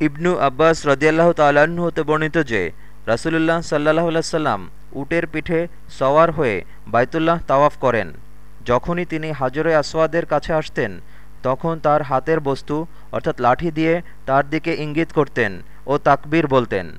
ইবনু আব্বাস রদিয়াল্লাহ তাল্লাহ্ন হতে বর্ণিত যে, রাসুলুল্লাহ সাল্লাহ সাল্লাম উটের পিঠে সওয়ার হয়ে বাইতুল্লাহ তাওয়াফ করেন। যখনই তিনি হাজরে আসওয়াদের কাছে আসতেন, তখন তার হাতের বস্তু, অর্থাৎ লাঠি দিয়ে তার দিকে ইঙ্গিত করতেন ও তাকবীর বলতেন।